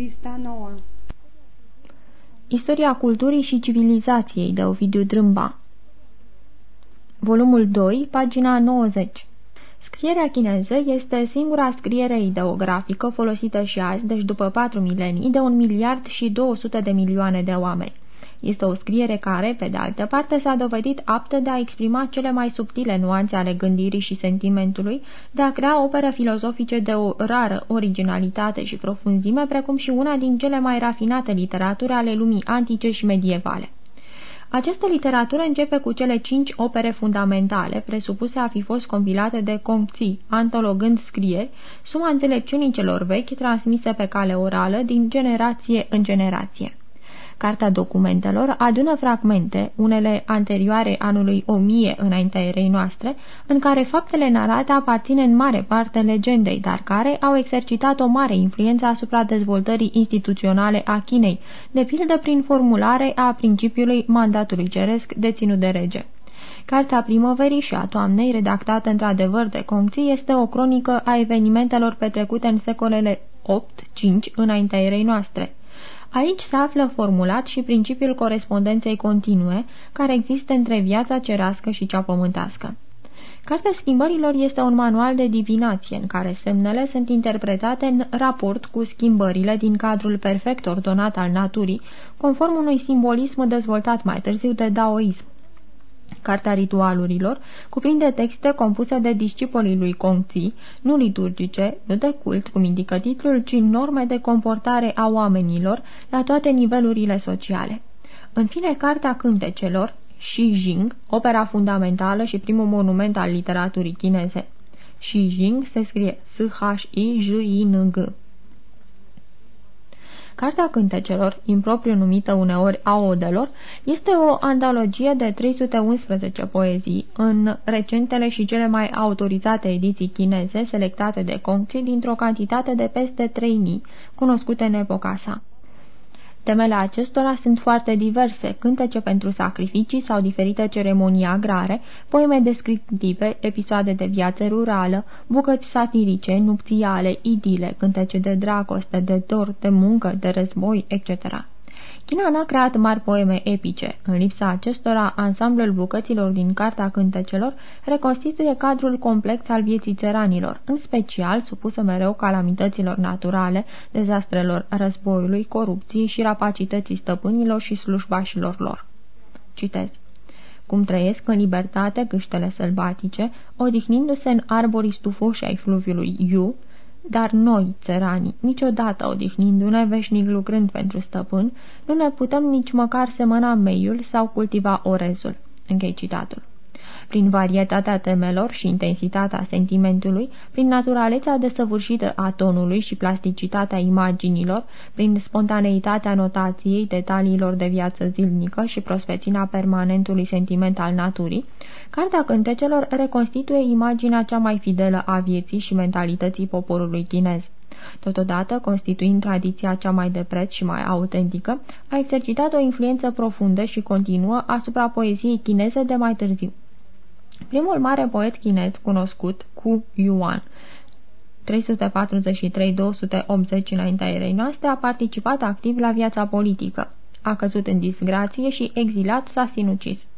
Pista 9 Istoria culturii și civilizației de Ovidiu Drâmba. Volumul 2, pagina 90 Scrierea chineză este singura scriere ideografică folosită și azi, deci după patru milenii, de un miliard și 200 de milioane de oameni. Este o scriere care, pe de altă parte, s-a dovedit aptă de a exprima cele mai subtile nuanțe ale gândirii și sentimentului, de a crea opere filozofice de o rară originalitate și profunzime, precum și una din cele mai rafinate literaturi ale lumii antice și medievale. Această literatură începe cu cele cinci opere fundamentale, presupuse a fi fost compilate de Kongzi, antologând scrieri, suma înțelepciunii celor vechi, transmise pe cale orală din generație în generație. Carta documentelor adună fragmente, unele anterioare anului 1000 înaintea erei noastre, în care faptele narate aparțin în mare parte legendei, dar care au exercitat o mare influență asupra dezvoltării instituționale a Chinei, de pildă prin formulare a principiului mandatului ceresc deținut de rege. Cartea primăverii și a toamnei, redactată într-adevăr de Congzi, este o cronică a evenimentelor petrecute în secolele 8-5 înaintea erei noastre. Aici se află formulat și principiul corespondenței continue, care există între viața cerească și cea pământească. Cartea schimbărilor este un manual de divinație în care semnele sunt interpretate în raport cu schimbările din cadrul perfect ordonat al naturii, conform unui simbolism dezvoltat mai târziu de daoism. Cartea ritualurilor cuprinde texte compuse de discipolii lui Kongzi, nu liturgice, nu de cult, cum indică titlul, ci norme de comportare a oamenilor la toate nivelurile sociale. În fine, Cartea Cântecelor, Xi Jing, opera fundamentală și primul monument al literaturii chineze. Xi Jing se scrie S-H-I-J-I-N-G. Cartea Cântecelor, impropriu numită uneori a odelor, este o antologie de 311 poezii în recentele și cele mai autorizate ediții chineze selectate de Kongzi dintr-o cantitate de peste 3000, cunoscute în epoca sa. Temele acestora sunt foarte diverse, cântece pentru sacrificii sau diferite ceremonii agrare, poeme descriptive, episoade de viață rurală, bucăți satirice, nupțiale, idile, cântece de dragoste, de dor, de muncă, de război, etc. China n-a creat mari poeme epice. În lipsa acestora, ansamblul bucăților din Carta Cântecelor reconstituie cadrul complex al vieții țăranilor, în special supusă mereu calamităților naturale, dezastrelor războiului, corupției și rapacității stăpânilor și slujbașilor lor. Citez cum trăiesc în libertate gâștele sălbatice, odihnindu-se în arborii stufoși ai fluviului Iu, dar noi, țăranii, niciodată odihnindu-ne, veșnic lucrând pentru stăpân, nu ne putem nici măcar semăna meiul sau cultiva orezul. Închei citatul. Prin varietatea temelor și intensitatea sentimentului, prin naturalețea desăvârșită a tonului și plasticitatea imaginilor, prin spontaneitatea notației detaliilor de viață zilnică și prospețina permanentului sentiment al naturii, Cartea Cântecelor reconstituie imaginea cea mai fidelă a vieții și mentalității poporului chinez. Totodată, constituind tradiția cea mai de preț și mai autentică, a exercitat o influență profundă și continuă asupra poeziei chineze de mai târziu. Primul mare poet chinez cunoscut, Ku Yuan, 343-280 înaintea erei noastre, a participat activ la viața politică. A căzut în disgrație și exilat s-a sinucis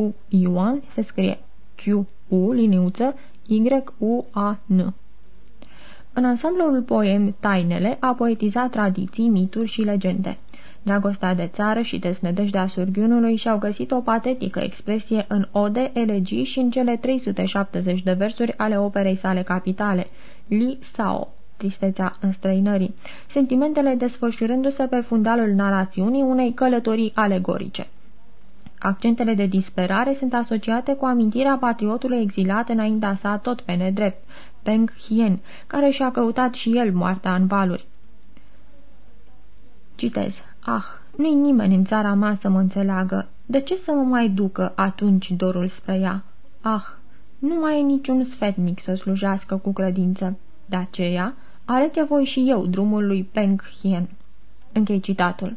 cu Ioan se scrie Q-U, liniuță, Y-U-A-N. În ansamblul poem Tainele a poetizat tradiții, mituri și legende. Dragostea de țară și desnădejdea surghiunului și-au găsit o patetică expresie în ode, elegii și în cele 370 de versuri ale operei sale capitale, Li Sao, tristețea înstrăinării, sentimentele desfășurându-se pe fundalul narațiunii unei călătorii alegorice. Accentele de disperare sunt asociate cu amintirea patriotului exilat înaintea sa tot pe nedrept, Peng Hien, care și-a căutat și el moartea în valuri. Citez. Ah, nu-i nimeni în țara mea să mă înțeleagă. De ce să mă mai ducă atunci dorul spre ea? Ah, nu mai e niciun sfetnic să slujească cu credință. De aceea, arăte voi și eu drumul lui Peng Hien. Închei citatul.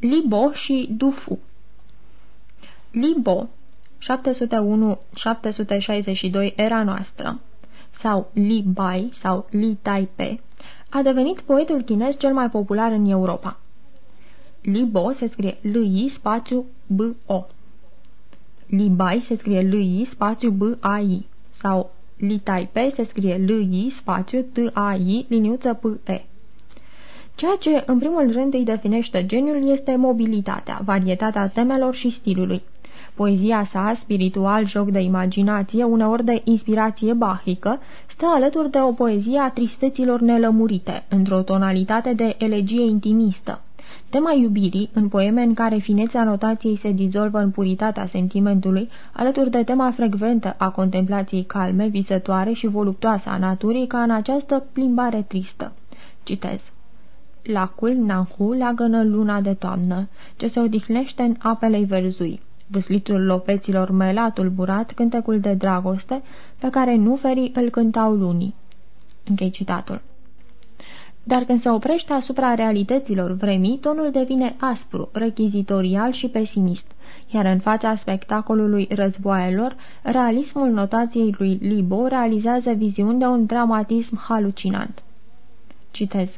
Libo și Dufu Libo 701-762 era noastră sau Li Bai sau Li Taipe, a devenit poetul chinez cel mai popular în Europa. Li Bo se scrie L-I spațiu B-O. Li Bai se scrie L-I spațiu B-A-I sau Li Taipei se scrie L-I spațiu T-A-I liniuță P-E. Ceea ce în primul rând îi definește geniul este mobilitatea, varietatea temelor și stilului. Poezia sa, spiritual, joc de imaginație, uneori de inspirație bahică, stă alături de o poezie a tristeților nelămurite, într-o tonalitate de elegie intimistă. Tema iubirii, în poeme în care finețea notației se dizolvă în puritatea sentimentului, alături de tema frecventă a contemplației calme, visătoare și voluptoasă a naturii, ca în această plimbare tristă. Citez. Lacul Nanhu leagănă luna de toamnă, ce se odihnește în apele verzui. Vâslitul lopeților mele tulburat cântecul de dragoste pe care nu ferii îl cântau lunii. Închei citatul. Dar când se oprește asupra realităților vremii, tonul devine aspru, rechizitorial și pesimist, iar în fața spectacolului războaielor, realismul notației lui Libo realizează viziuni de un dramatism halucinant. Citez.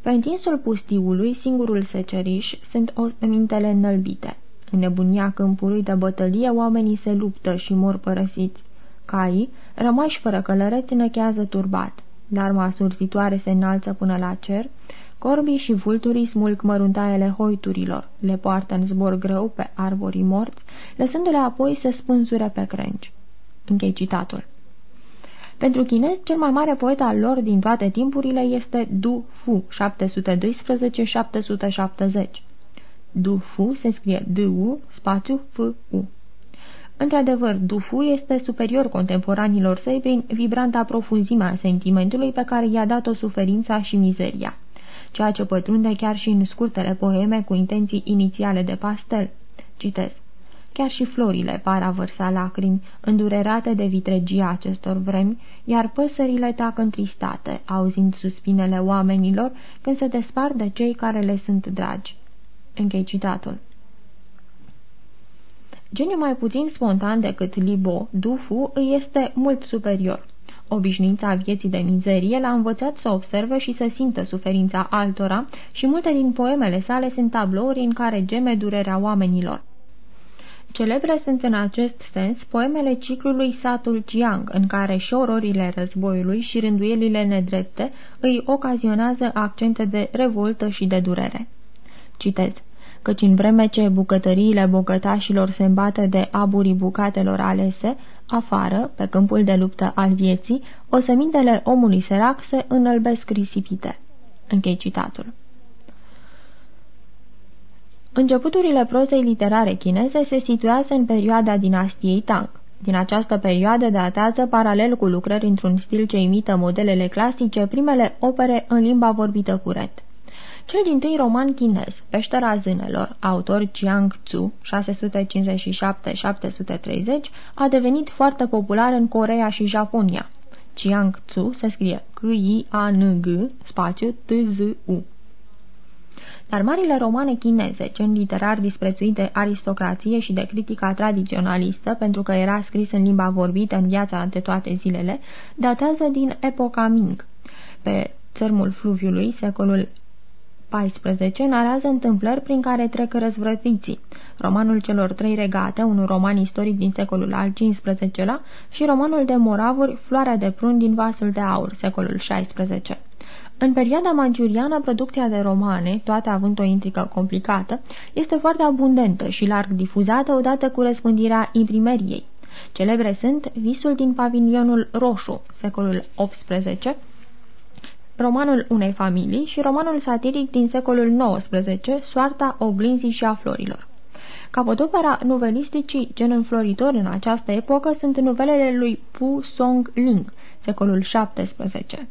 Pe întinsul pustiului, singurul seceriș, sunt mintele înălbite. În nebunia câmpului de bătălie, oamenii se luptă și mor părăsiți. Caii, rămași fără călăreți, năchează turbat. Larma surzitoare se înalță până la cer, corbii și vulturii smulg măruntaiele hoiturilor, le poartă în zbor greu pe arborii morți, lăsându-le apoi să spânzure pe crengi. Închei citatul. Pentru chinezi, cel mai mare poet al lor din toate timpurile este Du Fu, 712-770. Du Fu se scrie D-U, spațiu F-U. Într-adevăr, Dufu este superior contemporanilor săi prin vibranta profunzimea sentimentului pe care i-a dat-o suferința și mizeria, ceea ce pătrunde chiar și în scurtele poeme cu intenții inițiale de pastel. Citez. Chiar și florile par a vărsa lacrimi, îndurerate de vitregia acestor vremi, iar păsările tac întristate, auzind suspinele oamenilor când se despart de cei care le sunt dragi. Închei citatul. Geniu mai puțin spontan decât Libo, Dufu îi este mult superior. Obișnuința vieții de mizerie l-a învățat să observe și să simtă suferința altora și multe din poemele sale sunt tablouri în care geme durerea oamenilor. Celebre sunt în acest sens poemele ciclului Satul Chiang, în care și șororile războiului și rânduielile nedrepte îi ocazionează accente de revoltă și de durere. Citez căci în vreme ce bucătăriile bogătașilor se îmbată de aburii bucatelor alese, afară, pe câmpul de luptă al vieții, osemintele omului sărac se înălbesc risipite. Închei citatul. Începuturile prozei literare chineze se situează în perioada dinastiei Tang. Din această perioadă datează, paralel cu lucrări într-un stil ce imită modelele clasice, primele opere în limba vorbită curent. Cel din tâi roman chinez, Peștera Zânelor, autor Jiang Tzu, 657-730, a devenit foarte popular în Corea și Japonia. Jiang Tzu se scrie C-I-A-N-G, spațiu T-Z-U. Dar marile romane chineze, gen literar disprețuit de aristocrație și de critica tradiționalistă, pentru că era scris în limba vorbită în viața de toate zilele, datează din epoca Ming. Pe țărmul fluviului, secolul 14 narează întâmplări prin care trec răzvrătiții. Romanul celor trei regate, un roman istoric din secolul al XV-lea, și romanul de moravuri, Floarea de prun din vasul de aur, secolul XVI. În perioada mangiuriană, producția de romane, toate având o intrică complicată, este foarte abundentă și larg difuzată odată cu răspândirea imprimeriei. Celebre sunt Visul din pavilionul roșu, secolul XVIII, romanul unei familii și romanul satiric din secolul XIX, Soarta oglinzii și a florilor. Capodopera novelisticii gen înfloritor în această epocă sunt novelele lui Pu Song Ling, secolul XVII.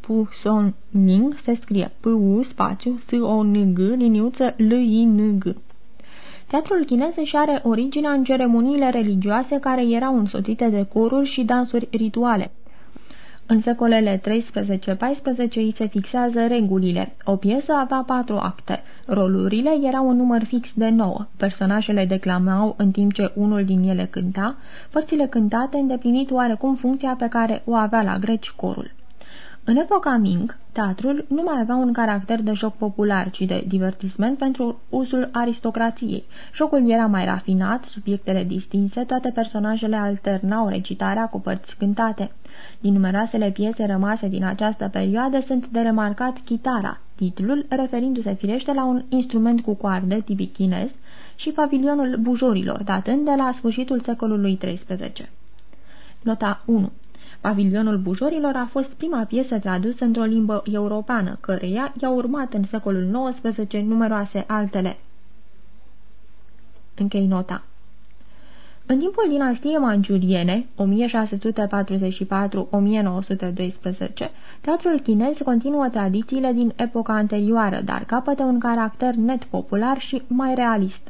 Pu Song Ling se scrie P-U spațiu S-O-N-G liniuță L-I-N-G. Teatrul chinez își are originea în ceremoniile religioase care erau însoțite de coruri și dansuri rituale, În secolele 13-14 îi se fixează regulile. O piesă avea patru acte. Rolurile erau un număr fix de nouă. Personajele declamau în timp ce unul din ele cânta, părțile cântate îndeplinit oarecum funcția pe care o avea la greci corul. În epoca Ming, teatrul nu mai avea un caracter de joc popular, ci de divertisment pentru uzul aristocrației. Jocul era mai rafinat, subiectele distinse, toate personajele alternau recitarea cu părți cântate. Din numeroasele piese rămase din această perioadă sunt de remarcat chitara, titlul referindu-se firește la un instrument cu coardă tipic chinez, și pavilionul bujorilor, datând de la sfârșitul secolului XIII. Nota 1 Pavilionul bujorilor a fost prima piesă tradusă într-o limbă europeană, căreia i-au urmat în secolul XIX numeroase altele. Închei nota. În timpul dinastiei manjuriene, 1644-1912, teatrul chinez continuă tradițiile din epoca anterioară, dar capătă un caracter net popular și mai realist.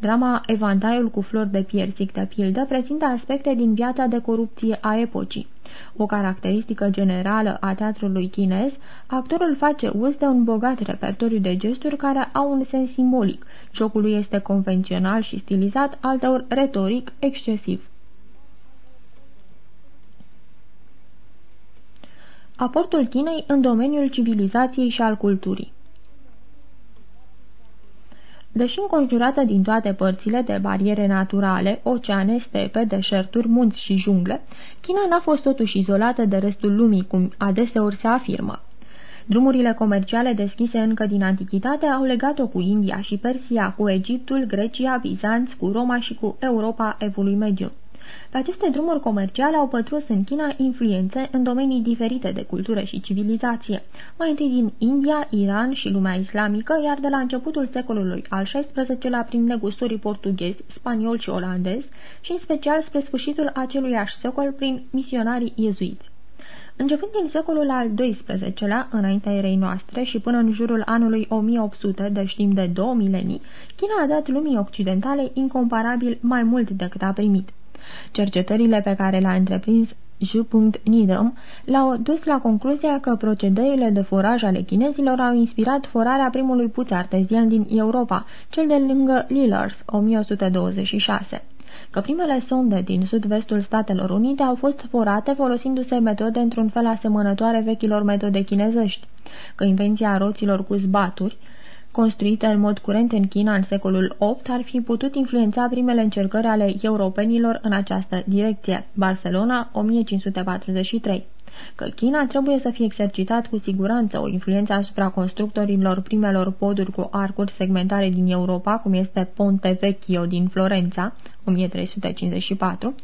Drama Evantaiul cu flori de piersic, de pildă, prezintă aspecte din viața de corupție a epocii. O caracteristică generală a teatrului chinez, actorul face uz de un bogat repertoriu de gesturi care au un sens simbolic. Jocul este convențional și stilizat, alteori retoric, excesiv. Aportul Chinei în domeniul civilizației și al culturii Deși înconjurată din toate părțile de bariere naturale, oceane, stepe, deșerturi, munți și jungle, China n-a fost totuși izolată de restul lumii, cum adeseori se afirmă. Drumurile comerciale deschise încă din antichitate au legat-o cu India și Persia, cu Egiptul, Grecia, Bizanț, cu Roma și cu Europa evului mediu. Pe aceste drumuri comerciale au pătrus în China influențe în domenii diferite de cultură și civilizație, mai întâi din India, Iran și lumea islamică, iar de la începutul secolului al XVI-lea prin negustorii portughezi, spanioli și olandezi și în special spre sfârșitul aceluiași secol prin misionarii iezuiți. Începând din secolul al XII-lea, înaintea erei noastre și până în jurul anului 1800, deci timp de două milenii, China a dat lumii occidentale incomparabil mai mult decât a primit. Cercetările pe care le-a întreprins J. Needham l-au dus la concluzia că procedeile de foraj ale chinezilor au inspirat forarea primului puț artezian din Europa, cel de lângă Lillers, 1126 că primele sonde din sud-vestul Statelor Unite au fost forate folosindu-se metode într-un fel asemănătoare vechilor metode chinezești, că invenția roților cu zbaturi, construită în mod curent în China în secolul VIII, ar fi putut influența primele încercări ale europenilor în această direcție. Barcelona, 1543 că China trebuie să fie exercitat cu siguranță o influență asupra constructorilor primelor poduri cu arcuri segmentare din Europa, cum este Ponte Vecchio din Florența, 1354,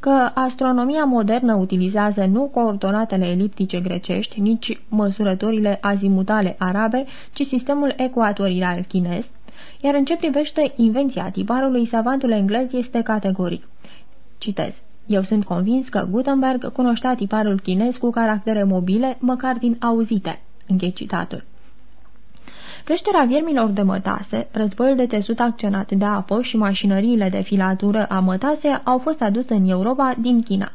că astronomia modernă utilizează nu coordonatele eliptice grecești, nici măsurătorile azimutale arabe, ci sistemul ecuatorial chinez, iar în ce privește invenția tiparului, savantul englez este categoric. Citez. Eu sunt convins că Gutenberg cunoștea tiparul chinez cu caractere mobile, măcar din auzite. Închei citatul. Creșterea viermilor de mătase, războiul de țesut acționat de apă și mașinăriile de filatură a mătase au fost aduse în Europa din China.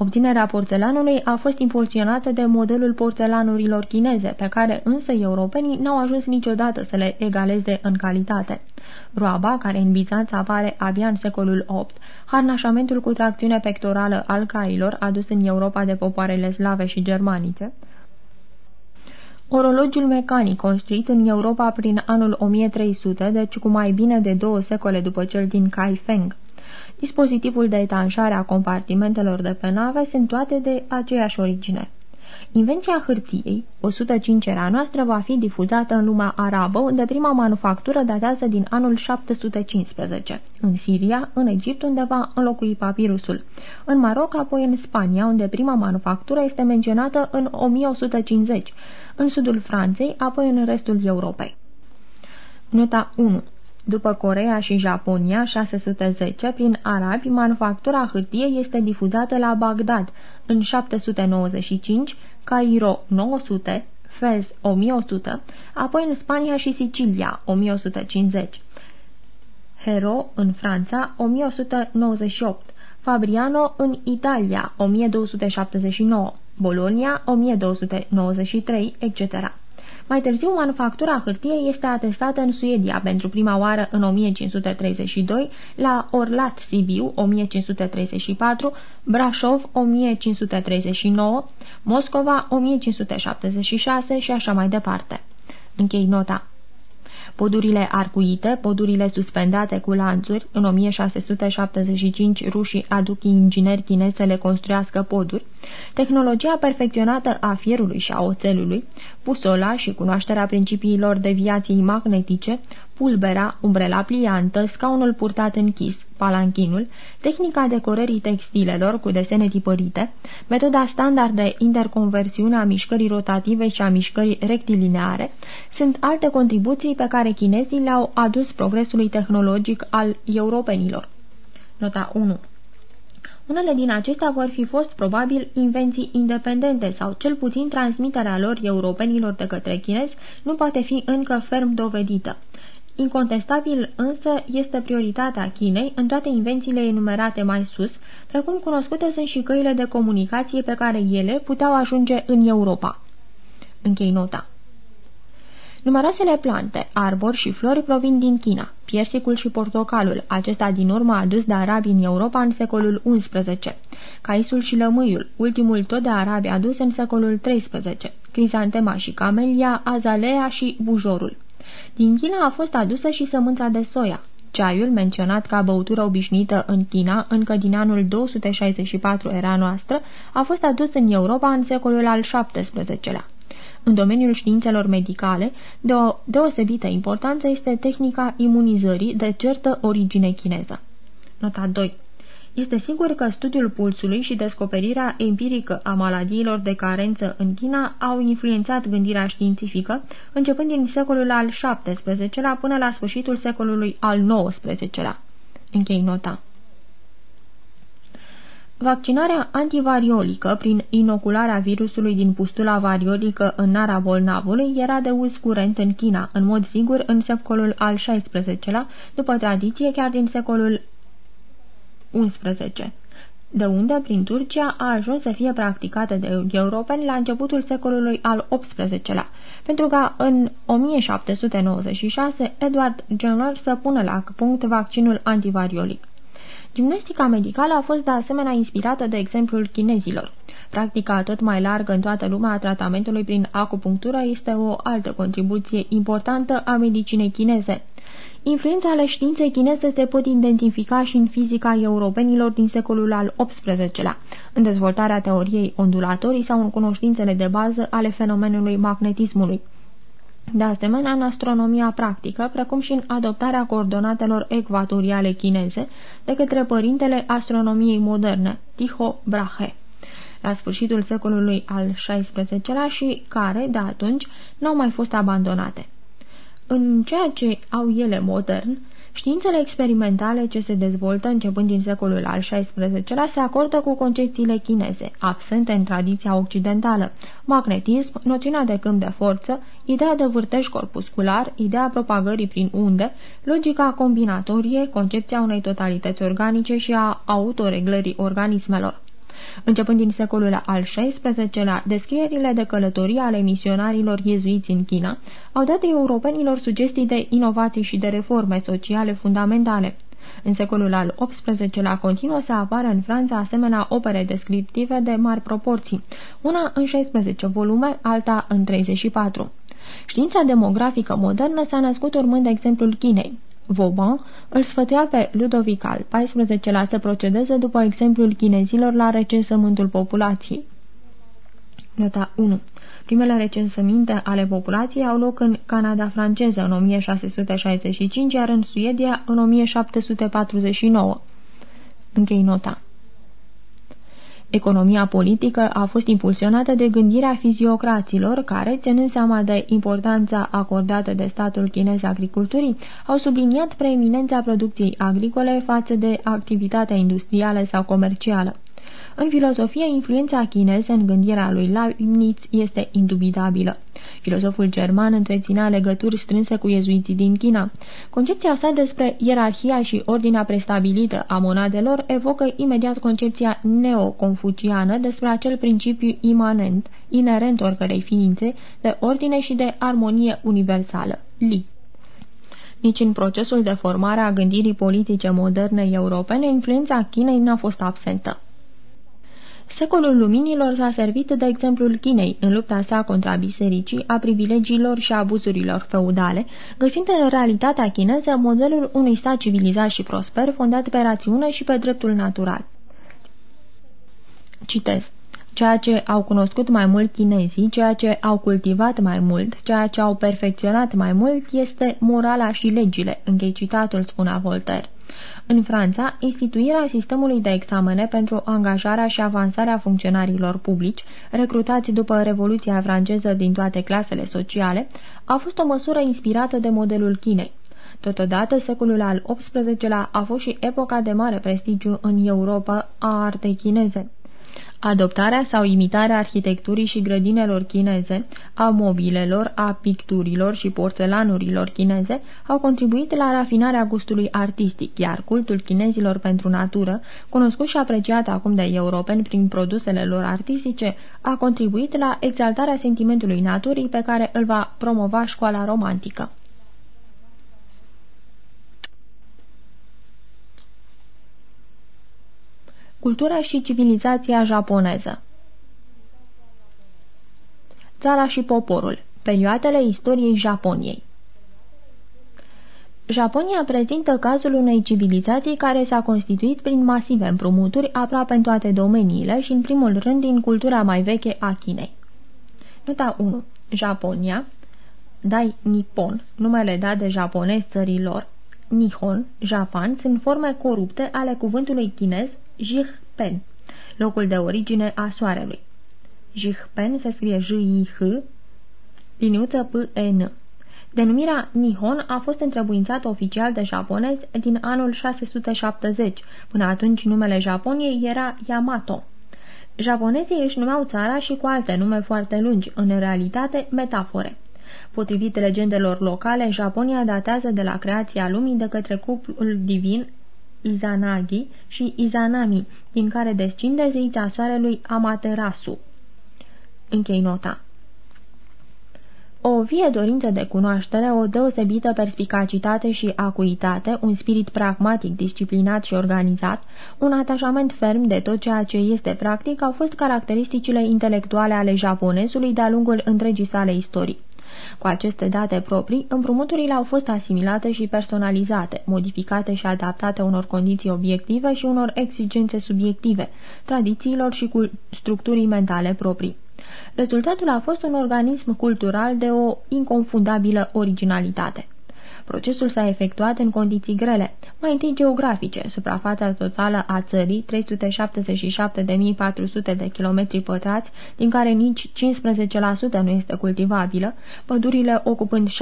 Obținerea porțelanului a fost impulsionată de modelul porțelanurilor chineze, pe care însă europenii n-au ajuns niciodată să le egaleze în calitate. Roaba, care în Bizanț apare abia în secolul VIII, harnașamentul cu tracțiune pectorală al cailor adus în Europa de popoarele slave și germanice, Orologiul mecanic, construit în Europa prin anul 1300, deci cu mai bine de două secole după cel din Kaifeng. Dispozitivul de etanșare a compartimentelor de pe nave sunt toate de aceeași origine. Invenția hârtiei, 105-era noastră, va fi difuzată în lumea arabă, unde prima manufactură datează din anul 715. În Siria, în Egipt, unde va înlocui papirusul. În Maroc, apoi în Spania, unde prima manufactură este menționată în 1150. În sudul Franței, apoi în restul Europei. Nota 1 după Corea și Japonia, 610, prin arabi, manufactura hârtiei este difuzată la Bagdad, în 795, Cairo 900, Fez 1100, apoi în Spania și Sicilia 1150. Hero în Franța 1198, Fabriano în Italia 1279, Bolonia 1293, etc. Mai târziu, manufactura hârtiei este atestată în Suedia pentru prima oară în 1532, la Orlat Sibiu 1534, Brașov 1539, Moscova 1576 și așa mai departe. Închei nota. Podurile arcuite, podurile suspendate cu lanțuri, în 1675 rușii aduc ingineri chinezi să le construiască poduri, tehnologia perfecționată a fierului și a oțelului, pusola și cunoașterea principiilor deviației magnetice, pulbera, umbrela pliantă, scaunul purtat închis, palanchinul, tehnica decorării textilelor cu desene tipărite, metoda standard de interconversiune a mișcării rotative și a mișcării rectilineare, sunt alte contribuții pe care chinezii le-au adus progresului tehnologic al europenilor. Nota 1 unele din acestea vor fi fost probabil invenții independente sau cel puțin transmiterea lor europenilor de către chinezi nu poate fi încă ferm dovedită. Incontestabil însă este prioritatea Chinei în toate invențiile enumerate mai sus, precum cunoscute sunt și căile de comunicație pe care ele puteau ajunge în Europa. Închei nota. Numeroasele plante, arbori și flori provin din China, piersicul și portocalul, acesta din urmă adus de arabi în Europa în secolul XI, caisul și lămâiul, ultimul tot de arabi adus în secolul XIII, crizantema și camelia, azalea și bujorul. Din China a fost adusă și sămânța de soia. Ceaiul, menționat ca băutură obișnuită în China încă din anul 264 era noastră, a fost adus în Europa în secolul al XVII-lea. În domeniul științelor medicale, de o deosebită importanță este tehnica imunizării de certă origine chineză. Nota 2 este sigur că studiul pulsului și descoperirea empirică a maladiilor de carență în China au influențat gândirea științifică, începând din secolul al XVII-lea până la sfârșitul secolului al XIX-lea. Închei nota. Vaccinarea antivariolică prin inocularea virusului din pustula variolică în nara bolnavului era de uz curent în China, în mod sigur în secolul al XVI-lea, după tradiție chiar din secolul 11 de unde, prin Turcia, a ajuns să fie practicată de europeni la începutul secolului al XVIII-lea, pentru ca în 1796 Edward Jenner să pună la punct vaccinul antivariolic. Gimnastica medicală a fost de asemenea inspirată de exemplul chinezilor. Practica tot mai largă în toată lumea a tratamentului prin acupunctură este o altă contribuție importantă a medicinei chineze. Influența ale științei chineze se pot identifica și în fizica europenilor din secolul al XVIII-lea, în dezvoltarea teoriei ondulatorii sau în cunoștințele de bază ale fenomenului magnetismului. De asemenea, în astronomia practică, precum și în adoptarea coordonatelor ecuatoriale chineze de către părintele astronomiei moderne, Tycho Brahe la sfârșitul secolului al XVI-lea și care, de atunci, n-au mai fost abandonate. În ceea ce au ele modern, științele experimentale ce se dezvoltă începând din secolul al XVI-lea se acordă cu concepțiile chineze, absente în tradiția occidentală, magnetism, noțiunea de câmp de forță, ideea de vârtej corpuscular, ideea propagării prin unde, logica combinatorie, concepția unei totalități organice și a autoreglării organismelor. Începând din secolul al XVI-lea, descrierile de călătorie ale misionarilor iezuiți în China au dat europenilor sugestii de inovații și de reforme sociale fundamentale. În secolul al XVIII-lea continuă să apară în Franța asemenea opere descriptive de mari proporții, una în 16 volume, alta în 34. Știința demografică modernă s-a născut urmând exemplul Chinei. Vauban îl sfătuia pe Ludovic al XIV-lea să procedeze după exemplul chinezilor la recensământul populației. Nota 1. Primele recensăminte ale populației au loc în Canada franceză în 1665, iar în Suedia în 1749. Închei nota. Economia politică a fost impulsionată de gândirea fiziocraților care, ținând seama de importanța acordată de statul chinez agriculturii, au subliniat preeminența producției agricole față de activitatea industrială sau comercială. În filozofie, influența chineză în gândirea lui Leibniz este indubitabilă. Filozoful german întreținea legături strânse cu iezuiții din China. Concepția sa despre ierarhia și ordinea prestabilită a monadelor evocă imediat concepția neoconfuciană despre acel principiu imanent, inerent oricărei ființe, de ordine și de armonie universală, Li. Nici în procesul de formare a gândirii politice moderne europene, influența Chinei n-a fost absentă. Secolul Luminilor s-a servit de exemplul Chinei în lupta sa contra bisericii, a privilegiilor și abuzurilor feudale, găsind în realitatea chineză modelul unui stat civilizat și prosper, fondat pe rațiune și pe dreptul natural. Citez. Ceea ce au cunoscut mai mult chinezii, ceea ce au cultivat mai mult, ceea ce au perfecționat mai mult este morala și legile, închei citatul, spunea Voltaire. În Franța, instituirea sistemului de examene pentru angajarea și avansarea funcționarilor publici, recrutați după Revoluția franceză din toate clasele sociale, a fost o măsură inspirată de modelul Chinei. Totodată, secolul al XVIII-lea a fost și epoca de mare prestigiu în Europa a artei chineze. Adoptarea sau imitarea arhitecturii și grădinelor chineze, a mobilelor, a picturilor și porțelanurilor chineze au contribuit la rafinarea gustului artistic, iar cultul chinezilor pentru natură, cunoscut și apreciat acum de europeni prin produsele lor artistice, a contribuit la exaltarea sentimentului naturii pe care îl va promova școala romantică. Cultura și civilizația japoneză Țara și poporul Perioadele istoriei Japoniei Japonia prezintă cazul unei civilizații care s-a constituit prin masive împrumuturi aproape în toate domeniile și în primul rând din cultura mai veche a Chinei. Nota 1. Japonia Dai Nippon, numele dat de japonezi țărilor, Nihon, Japan, sunt forme corupte ale cuvântului chinez Jihpen, locul de origine a soarelui. Jihpen se scrie J-I-H, liniuță P-E-N. Denumirea Nihon a fost întrebuințată oficial de japonezi din anul 670. Până atunci numele Japoniei era Yamato. Japonezii își numeau țara și cu alte nume foarte lungi, în realitate metafore. Potrivit legendelor locale, Japonia datează de la creația lumii de către cuplul divin Izanagi și Izanami, din care descinde zeița soarelui Amaterasu. Închei nota. O vie dorință de cunoaștere, o deosebită perspicacitate și acuitate, un spirit pragmatic, disciplinat și organizat, un atașament ferm de tot ceea ce este practic au fost caracteristicile intelectuale ale japonezului de-a lungul întregii sale istorii. Cu aceste date proprii, împrumuturile au fost asimilate și personalizate, modificate și adaptate unor condiții obiective și unor exigențe subiective, tradițiilor și cu structurii mentale proprii. Rezultatul a fost un organism cultural de o inconfundabilă originalitate. Procesul s-a efectuat în condiții grele, mai întâi geografice, suprafața totală a țării, 377.400 de kilometri pătrați, din care nici 15% nu este cultivabilă, pădurile ocupând 70%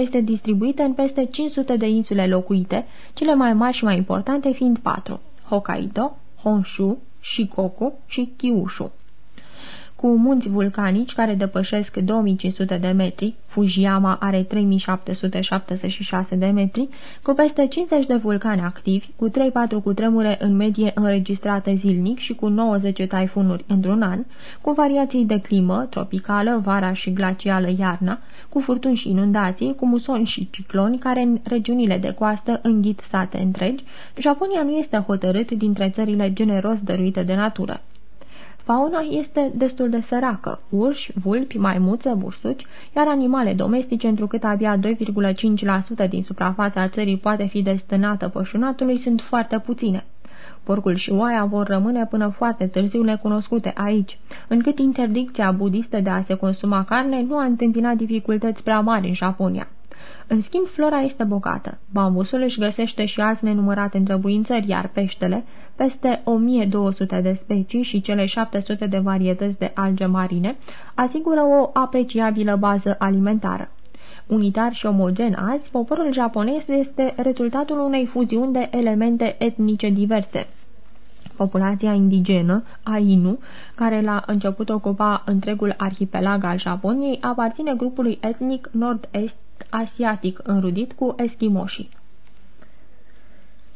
este distribuită în peste 500 de insule locuite, cele mai mari și mai importante fiind patru, Hokkaido, Honshu, Shikoku și Kyushu cu munți vulcanici care depășesc 2500 de metri, Fujiyama are 3776 de metri, cu peste 50 de vulcani activi, cu 3-4 cutremure în medie înregistrate zilnic și cu 90 taifunuri într-un an, cu variații de climă, tropicală, vara și glacială iarna, cu furtuni și inundații, cu musoni și cicloni care în regiunile de coastă înghit sate întregi, Japonia nu este hotărât dintre țările generos dăruite de natură. Fauna este destul de săracă, urși, vulpi, maimuțe, bursuci, iar animale domestice, întrucât abia 2,5% din suprafața țării poate fi destinată pășunatului, sunt foarte puține. Porcul și oaia vor rămâne până foarte târziu necunoscute aici, încât interdicția budistă de a se consuma carne nu a întâmpinat dificultăți prea mari în Japonia. În schimb, flora este bogată. Bambusul își găsește și azi nenumărate întrebuințări, iar peștele, peste 1200 de specii și cele 700 de varietăți de alge marine, asigură o apreciabilă bază alimentară. Unitar și omogen azi, poporul japonez este rezultatul unei fuziuni de elemente etnice diverse. Populația indigenă, Ainu, care la început ocupa întregul arhipelag al Japoniei, aparține grupului etnic nord-est asiatic înrudit cu eschimoșii.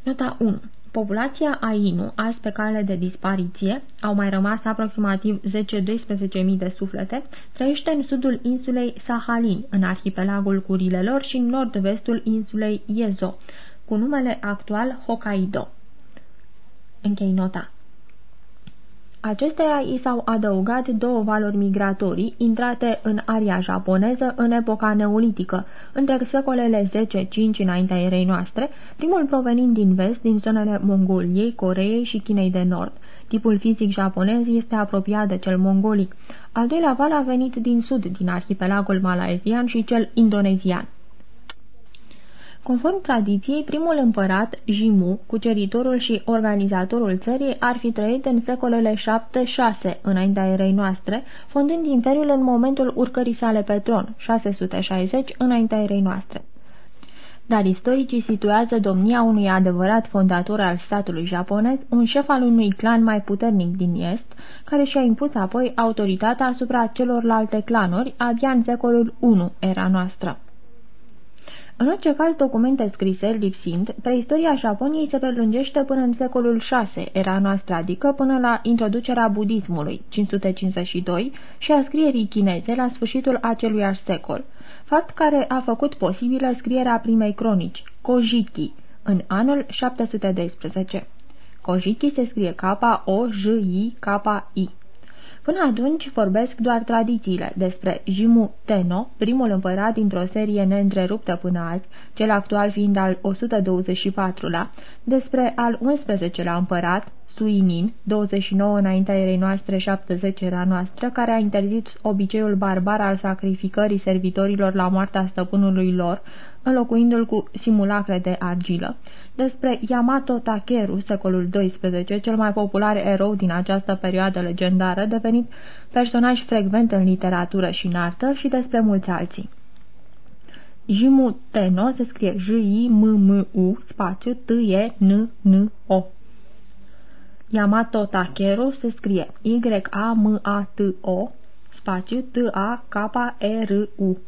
Nota 1 Populația Ainu, azi pe cale de dispariție, au mai rămas aproximativ 10-12 mii de suflete, trăiește în sudul insulei Sahalin, în arhipelagul Curilelor și în nord-vestul insulei Iezo, cu numele actual Hokkaido. Închei nota. Acesteia i s-au adăugat două valori migratorii intrate în aria japoneză în epoca neolitică, între secolele 10-5 înaintea erei noastre, primul provenind din vest, din zonele Mongoliei, Coreei și Chinei de Nord. Tipul fizic japonez este apropiat de cel mongolic. Al doilea val a venit din sud, din arhipelagul malaezian și cel indonezian. Conform tradiției, primul împărat, Jimu, cuceritorul și organizatorul țării, ar fi trăit în secolele 7-6 înaintea erei noastre, fondând imperiul în momentul urcării sale pe tron, 660 înaintea erei noastre. Dar istoricii situează domnia unui adevărat fondator al statului japonez, un șef al unui clan mai puternic din est, care și-a impus apoi autoritatea asupra celorlalte clanuri abia în secolul I era noastră. În orice caz, documente scrise, lipsind, preistoria Japoniei se prelungește până în secolul VI, era noastră, adică până la introducerea budismului, 552, și a scrierii chineze la sfârșitul acelui secol, fapt care a făcut posibilă scrierea primei cronici, Kojiki, în anul 712. Kojiki se scrie K-O-J-I-K-I. Până atunci vorbesc doar tradițiile despre Jimu Teno, primul împărat dintr-o serie neîntreruptă până azi, cel actual fiind al 124-lea, despre al 11-lea împărat, Suinin, 29 înaintea erei noastre, 70 era noastră, care a interzis obiceiul barbar al sacrificării servitorilor la moartea stăpânului lor, înlocuindu-l cu simulacre de argilă. Despre Yamato Takeru, secolul XII, cel mai popular erou din această perioadă legendară, devenit personaj frecvent în literatură și în artă și despre mulți alții. Jimu Teno se scrie J-I-M-M-U, spațiu T-E-N-N-O. Yamato Takeru se scrie Y-A-M-A-T-O, spațiu T-A-K-E-R-U.